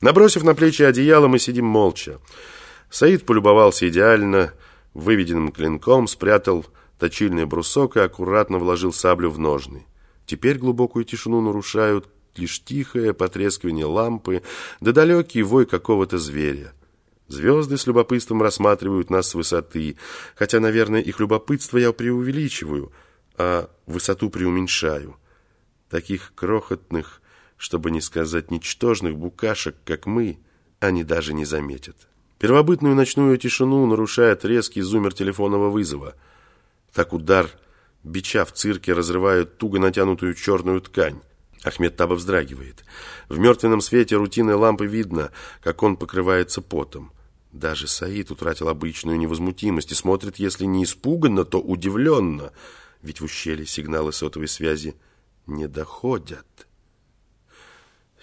Набросив на плечи одеяло, мы сидим молча. Саид полюбовался идеально выведенным клинком, спрятал точильный брусок и аккуратно вложил саблю в ножны. Теперь глубокую тишину нарушают лишь тихое потрескивание лампы да далекий вой какого-то зверя. Звезды с любопытством рассматривают нас с высоты, хотя, наверное, их любопытство я преувеличиваю, а высоту преуменьшаю. Таких крохотных, чтобы не сказать ничтожных букашек, как мы, они даже не заметят. Первобытную ночную тишину нарушает резкий зумер телефонного вызова. Так удар бича в цирке разрывает туго натянутую черную ткань. Ахмед Таба вздрагивает. В мертвенном свете рутинной лампы видно, как он покрывается потом. Даже Саид утратил обычную невозмутимость и смотрит, если не испуганно, то удивленно, ведь в ущелье сигналы сотовой связи не доходят.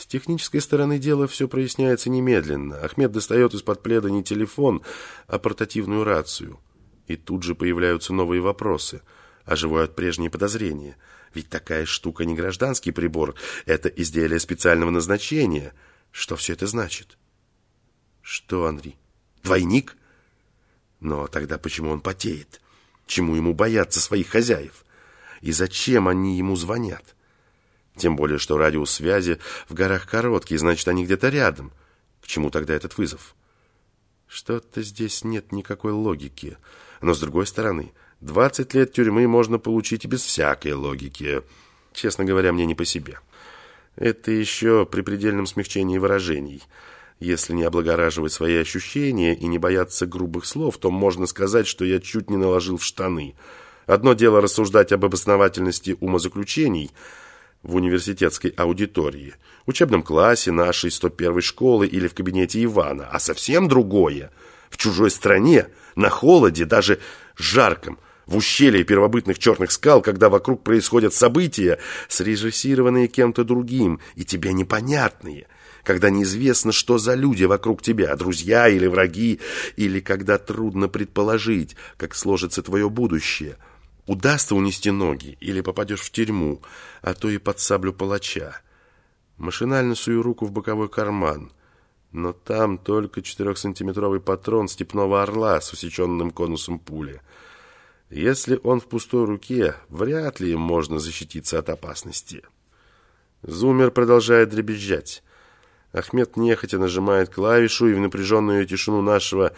С технической стороны дела все проясняется немедленно. Ахмед достает из-под пледа не телефон, а портативную рацию. И тут же появляются новые вопросы, оживают прежние подозрения. Ведь такая штука не гражданский прибор, это изделие специального назначения. Что все это значит? Что, Анри? Двойник? Но тогда почему он потеет? Чему ему бояться своих хозяев? И зачем они ему звонят? Тем более, что радиус связи в горах короткий, значит, они где-то рядом. К чему тогда этот вызов? Что-то здесь нет никакой логики. Но, с другой стороны, 20 лет тюрьмы можно получить и без всякой логики. Честно говоря, мне не по себе. Это еще при предельном смягчении выражений. Если не облагораживать свои ощущения и не бояться грубых слов, то можно сказать, что я чуть не наложил в штаны. Одно дело рассуждать об обосновательности умозаключений – в университетской аудитории, учебном классе нашей 101 школы или в кабинете Ивана, а совсем другое – в чужой стране, на холоде, даже жарком, в ущелье первобытных черных скал, когда вокруг происходят события, срежиссированные кем-то другим и тебе непонятные, когда неизвестно, что за люди вокруг тебя, друзья или враги, или когда трудно предположить, как сложится твое будущее – Удастся унести ноги или попадешь в тюрьму, а то и под саблю палача. Машинально сую руку в боковой карман, но там только четырехсантиметровый патрон степного орла с усеченным конусом пули. Если он в пустой руке, вряд ли им можно защититься от опасности. Зумер продолжает дребезжать. Ахмед нехотя нажимает клавишу, и в напряженную тишину нашего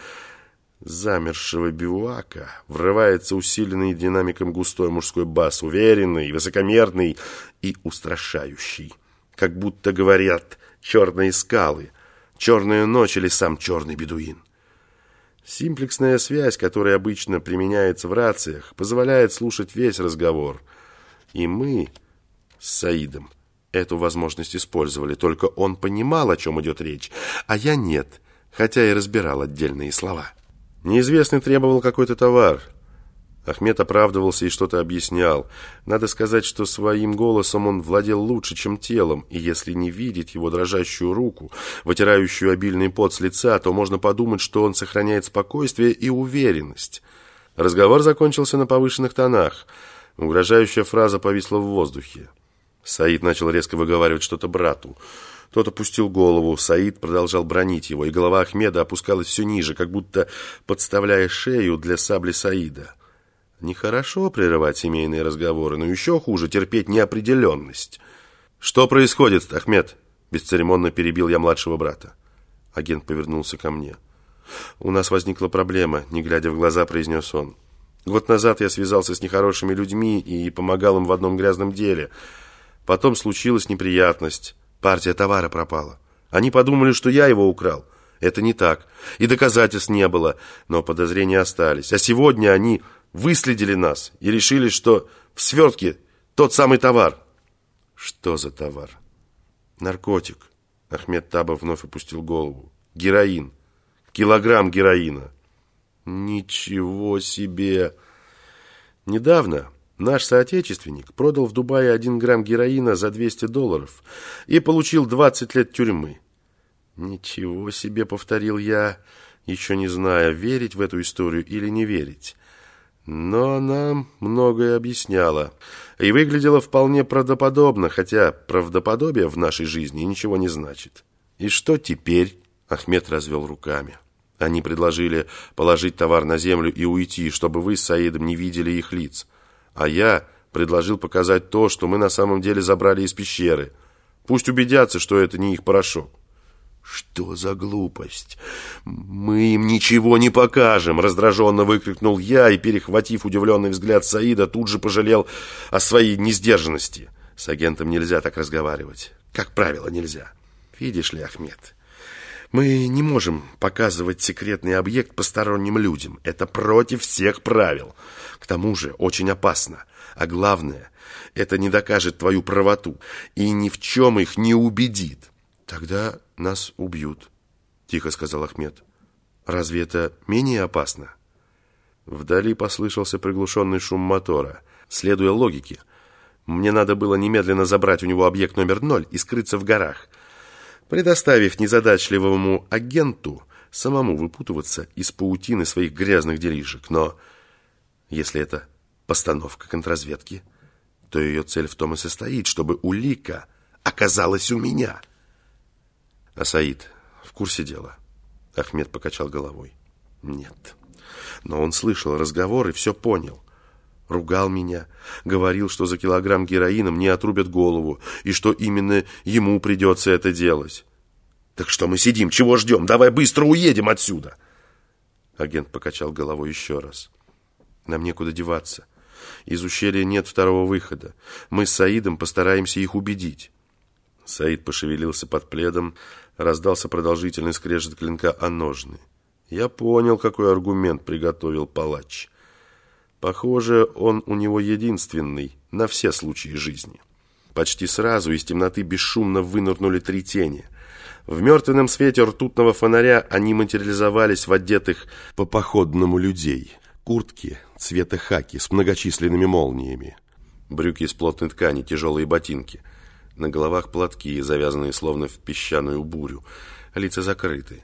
замершего бивуака врывается усиленный динамиком густой мужской бас, уверенный, высокомерный и устрашающий. Как будто говорят черные скалы, черная ночь или сам черный бедуин. Симплексная связь, которая обычно применяется в рациях, позволяет слушать весь разговор. И мы с Саидом эту возможность использовали, только он понимал, о чем идет речь, а я нет, хотя и разбирал отдельные слова. Неизвестный требовал какой-то товар. Ахмед оправдывался и что-то объяснял. Надо сказать, что своим голосом он владел лучше, чем телом, и если не видеть его дрожащую руку, вытирающую обильный пот с лица, то можно подумать, что он сохраняет спокойствие и уверенность. Разговор закончился на повышенных тонах. Угрожающая фраза повисла в воздухе. Саид начал резко выговаривать что-то брату. Тот опустил голову, Саид продолжал бронить его, и голова Ахмеда опускалась все ниже, как будто подставляя шею для сабли Саида. Нехорошо прерывать семейные разговоры, но еще хуже терпеть неопределенность. «Что происходит, Ахмед?» Бесцеремонно перебил я младшего брата. Агент повернулся ко мне. «У нас возникла проблема», — не глядя в глаза, произнес он. «Год назад я связался с нехорошими людьми и помогал им в одном грязном деле. Потом случилась неприятность. Партия товара пропала. Они подумали, что я его украл. Это не так. И доказательств не было, но подозрения остались. А сегодня они выследили нас и решили, что в свертке тот самый товар. Что за товар? Наркотик. Ахмед Табов вновь опустил голову. Героин. Килограмм героина. Ничего себе! Недавно Наш соотечественник продал в Дубае 1 грамм героина за 200 долларов и получил 20 лет тюрьмы. Ничего себе, повторил я, еще не зная, верить в эту историю или не верить. Но она многое объясняла и выглядела вполне правдоподобно, хотя правдоподобие в нашей жизни ничего не значит. «И что теперь?» Ахмед развел руками. Они предложили положить товар на землю и уйти, чтобы вы с Саидом не видели их лиц. А я предложил показать то, что мы на самом деле забрали из пещеры. Пусть убедятся, что это не их порошок. «Что за глупость? Мы им ничего не покажем!» Раздраженно выкрикнул я и, перехватив удивленный взгляд Саида, тут же пожалел о своей несдержанности. С агентом нельзя так разговаривать. Как правило, нельзя. Видишь ли, Ахмед, мы не можем показывать секретный объект посторонним людям. Это против всех правил. К тому же очень опасно. А главное, это не докажет твою правоту и ни в чем их не убедит. Тогда нас убьют, тихо сказал Ахмед. Разве это менее опасно? Вдали послышался приглушенный шум мотора. Следуя логике, мне надо было немедленно забрать у него объект номер ноль и скрыться в горах, предоставив незадачливому агенту самому выпутываться из паутины своих грязных делишек. Но если это постановка контрразведки, то ее цель в том и состоит, чтобы улика оказалась у меня. А Саид в курсе дела? Ахмед покачал головой. Нет. Но он слышал разговор и все понял. Ругал меня, говорил, что за килограмм героина мне отрубят голову, и что именно ему придется это делать. Так что мы сидим, чего ждем? Давай быстро уедем отсюда. Агент покачал головой еще раз. Нам некуда деваться. Из ущелья нет второго выхода. Мы с Саидом постараемся их убедить. Саид пошевелился под пледом, раздался продолжительный скрежет клинка о ножны. Я понял, какой аргумент приготовил палач. Похоже, он у него единственный на все случаи жизни. Почти сразу из темноты бесшумно вынырнули три тени. В мертвенном свете ртутного фонаря они материализовались в одетых по походному людей. Куртки цвета хаки с многочисленными молниями. Брюки из плотной ткани, тяжелые ботинки – на головах платки, завязанные словно в песчаную бурю. Лица закрыты.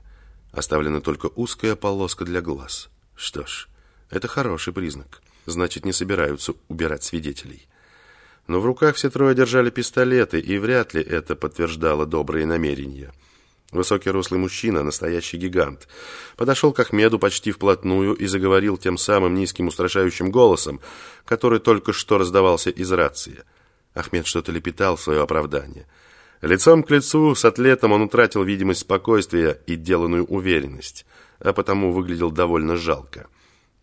Оставлена только узкая полоска для глаз. Что ж, это хороший признак. Значит, не собираются убирать свидетелей. Но в руках все трое держали пистолеты, и вряд ли это подтверждало добрые намерения. Высокий рослый мужчина, настоящий гигант, подошел к Ахмеду почти вплотную и заговорил тем самым низким устрашающим голосом, который только что раздавался из рации – Ахмед что-то лепетал в свое оправдание. Лицом к лицу с атлетом он утратил видимость спокойствия и деланную уверенность, а потому выглядел довольно жалко.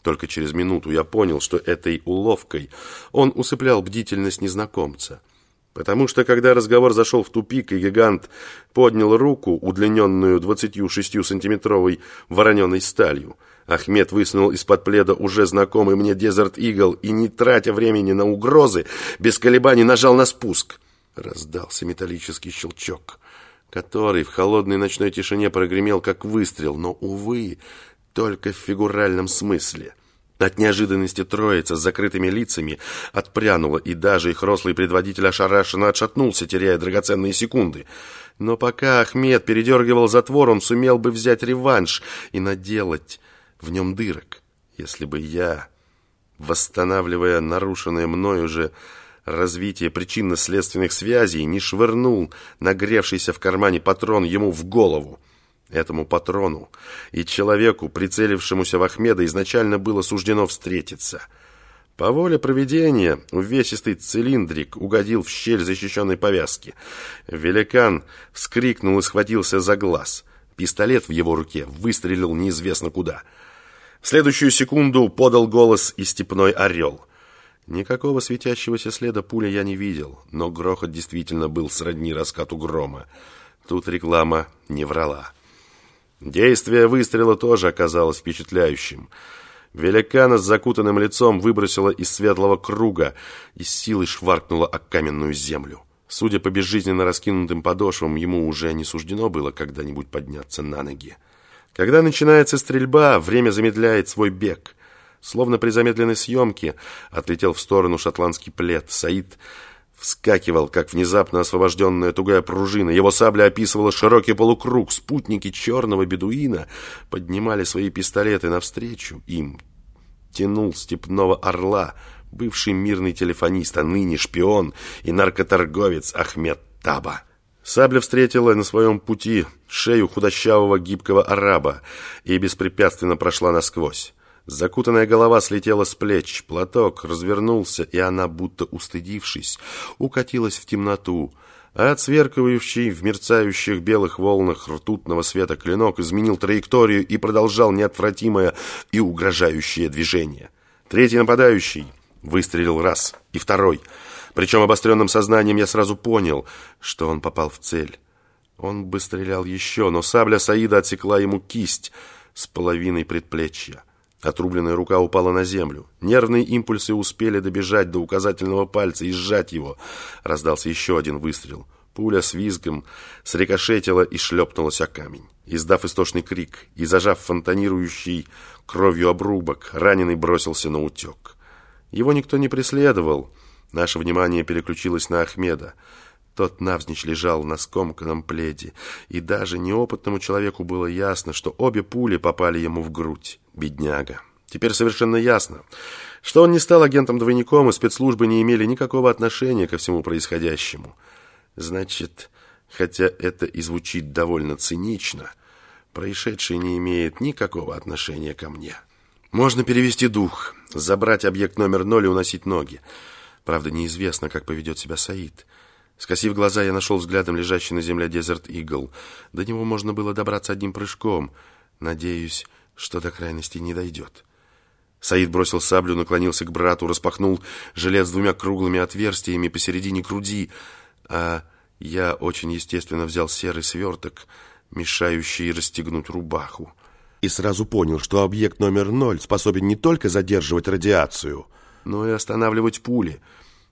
Только через минуту я понял, что этой уловкой он усыплял бдительность незнакомца. Потому что, когда разговор зашел в тупик, и гигант поднял руку, удлиненную 26-сантиметровой вороненой сталью, Ахмед высунул из-под пледа уже знакомый мне Desert Eagle и, не тратя времени на угрозы, без колебаний нажал на спуск. Раздался металлический щелчок, который в холодной ночной тишине прогремел как выстрел, но, увы, только в фигуральном смысле. От неожиданности троица с закрытыми лицами отпрянула, и даже их рослый предводитель ошарашенно отшатнулся, теряя драгоценные секунды. Но пока Ахмед передергивал затвор, он сумел бы взять реванш и наделать в нем дырок. Если бы я, восстанавливая нарушенное мной уже развитие причинно-следственных связей, не швырнул нагревшийся в кармане патрон ему в голову. Этому патрону и человеку, прицелившемуся в Ахмеда, изначально было суждено встретиться. По воле проведения увесистый цилиндрик угодил в щель защищенной повязки. Великан вскрикнул и схватился за глаз. Пистолет в его руке выстрелил неизвестно куда — в следующую секунду подал голос и степной орел. Никакого светящегося следа пули я не видел, но грохот действительно был сродни раскату грома. Тут реклама не врала. Действие выстрела тоже оказалось впечатляющим. Великана с закутанным лицом выбросило из светлого круга и силой шваркнуло о каменную землю. Судя по безжизненно раскинутым подошвам, ему уже не суждено было когда-нибудь подняться на ноги. Когда начинается стрельба, время замедляет свой бег. Словно при замедленной съемке отлетел в сторону шотландский плед. Саид вскакивал, как внезапно освобожденная тугая пружина. Его сабля описывала широкий полукруг. Спутники черного бедуина поднимали свои пистолеты навстречу им. Тянул степного орла, бывший мирный телефонист, а ныне шпион и наркоторговец Ахмед Таба. Сабля встретила на своем пути шею худощавого гибкого араба и беспрепятственно прошла насквозь. Закутанная голова слетела с плеч, платок развернулся, и она, будто устыдившись, укатилась в темноту, а отсверкивающий в мерцающих белых волнах ртутного света клинок изменил траекторию и продолжал неотвратимое и угрожающее движение. Третий нападающий выстрелил раз, и второй — причем обостренным сознанием я сразу понял, что он попал в цель. Он бы стрелял еще, но сабля Саида отсекла ему кисть с половиной предплечья. Отрубленная рука упала на землю. Нервные импульсы успели добежать до указательного пальца и сжать его. Раздался еще один выстрел. Пуля с визгом срикошетила и шлепнулась о камень. Издав истошный крик и зажав фонтанирующий кровью обрубок, раненый бросился на утек. Его никто не преследовал, Наше внимание переключилось на Ахмеда. Тот навзничь лежал на скомканном пледе, и даже неопытному человеку было ясно, что обе пули попали ему в грудь. Бедняга. Теперь совершенно ясно, что он не стал агентом-двойником, и спецслужбы не имели никакого отношения ко всему происходящему. Значит, хотя это и звучит довольно цинично, происшедшее не имеет никакого отношения ко мне. Можно перевести дух, забрать объект номер ноль и уносить ноги. Правда, неизвестно, как поведет себя Саид. Скосив глаза, я нашел взглядом лежащий на земле Дезерт Игл. До него можно было добраться одним прыжком. Надеюсь, что до крайности не дойдет. Саид бросил саблю, наклонился к брату, распахнул жилет с двумя круглыми отверстиями посередине груди, а я очень естественно взял серый сверток, мешающий расстегнуть рубаху. И сразу понял, что объект номер ноль способен не только задерживать радиацию, но и останавливать пули.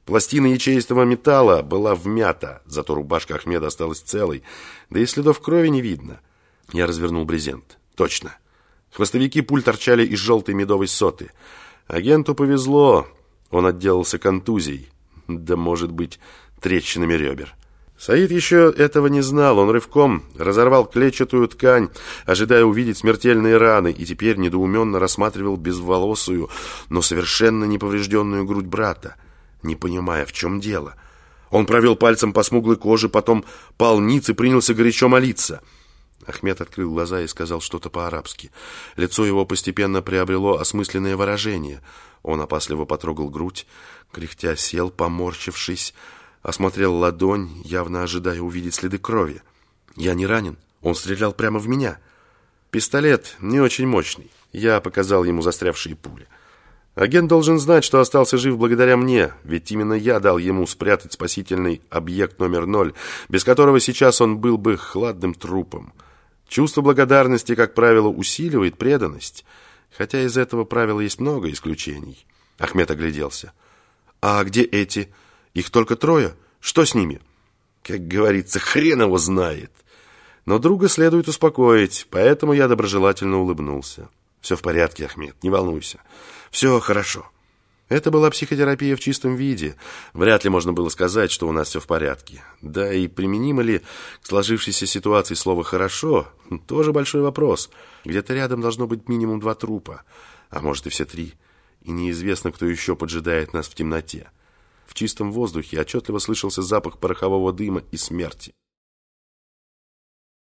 Пластина ячеистого металла была вмята, зато рубашка Ахмеда осталась целой, да и следов крови не видно. Я развернул брезент. Точно. Хвостовики пуль торчали из желтой медовой соты. Агенту повезло, он отделался контузией, да, может быть, трещинами ребер. Саид еще этого не знал. Он рывком разорвал клетчатую ткань, ожидая увидеть смертельные раны, и теперь недоуменно рассматривал безволосую, но совершенно неповрежденную грудь брата, не понимая, в чем дело. Он провел пальцем по смуглой коже, потом полниц и принялся горячо молиться. Ахмед открыл глаза и сказал что-то по-арабски. Лицо его постепенно приобрело осмысленное выражение. Он опасливо потрогал грудь, кряхтя сел, поморщившись, Осмотрел ладонь, явно ожидая увидеть следы крови. Я не ранен. Он стрелял прямо в меня. Пистолет не очень мощный. Я показал ему застрявшие пули. Агент должен знать, что остался жив благодаря мне, ведь именно я дал ему спрятать спасительный объект номер ноль, без которого сейчас он был бы хладным трупом. Чувство благодарности, как правило, усиливает преданность, хотя из этого правила есть много исключений. Ахмед огляделся. «А где эти?» Их только трое. Что с ними? Как говорится, хрен его знает. Но друга следует успокоить, поэтому я доброжелательно улыбнулся. Все в порядке, Ахмед, не волнуйся. Все хорошо. Это была психотерапия в чистом виде. Вряд ли можно было сказать, что у нас все в порядке. Да и применимо ли к сложившейся ситуации слово «хорошо» – тоже большой вопрос. Где-то рядом должно быть минимум два трупа, а может и все три. И неизвестно, кто еще поджидает нас в темноте. В чистом воздухе отчетливо слышался запах порохового дыма и смерти.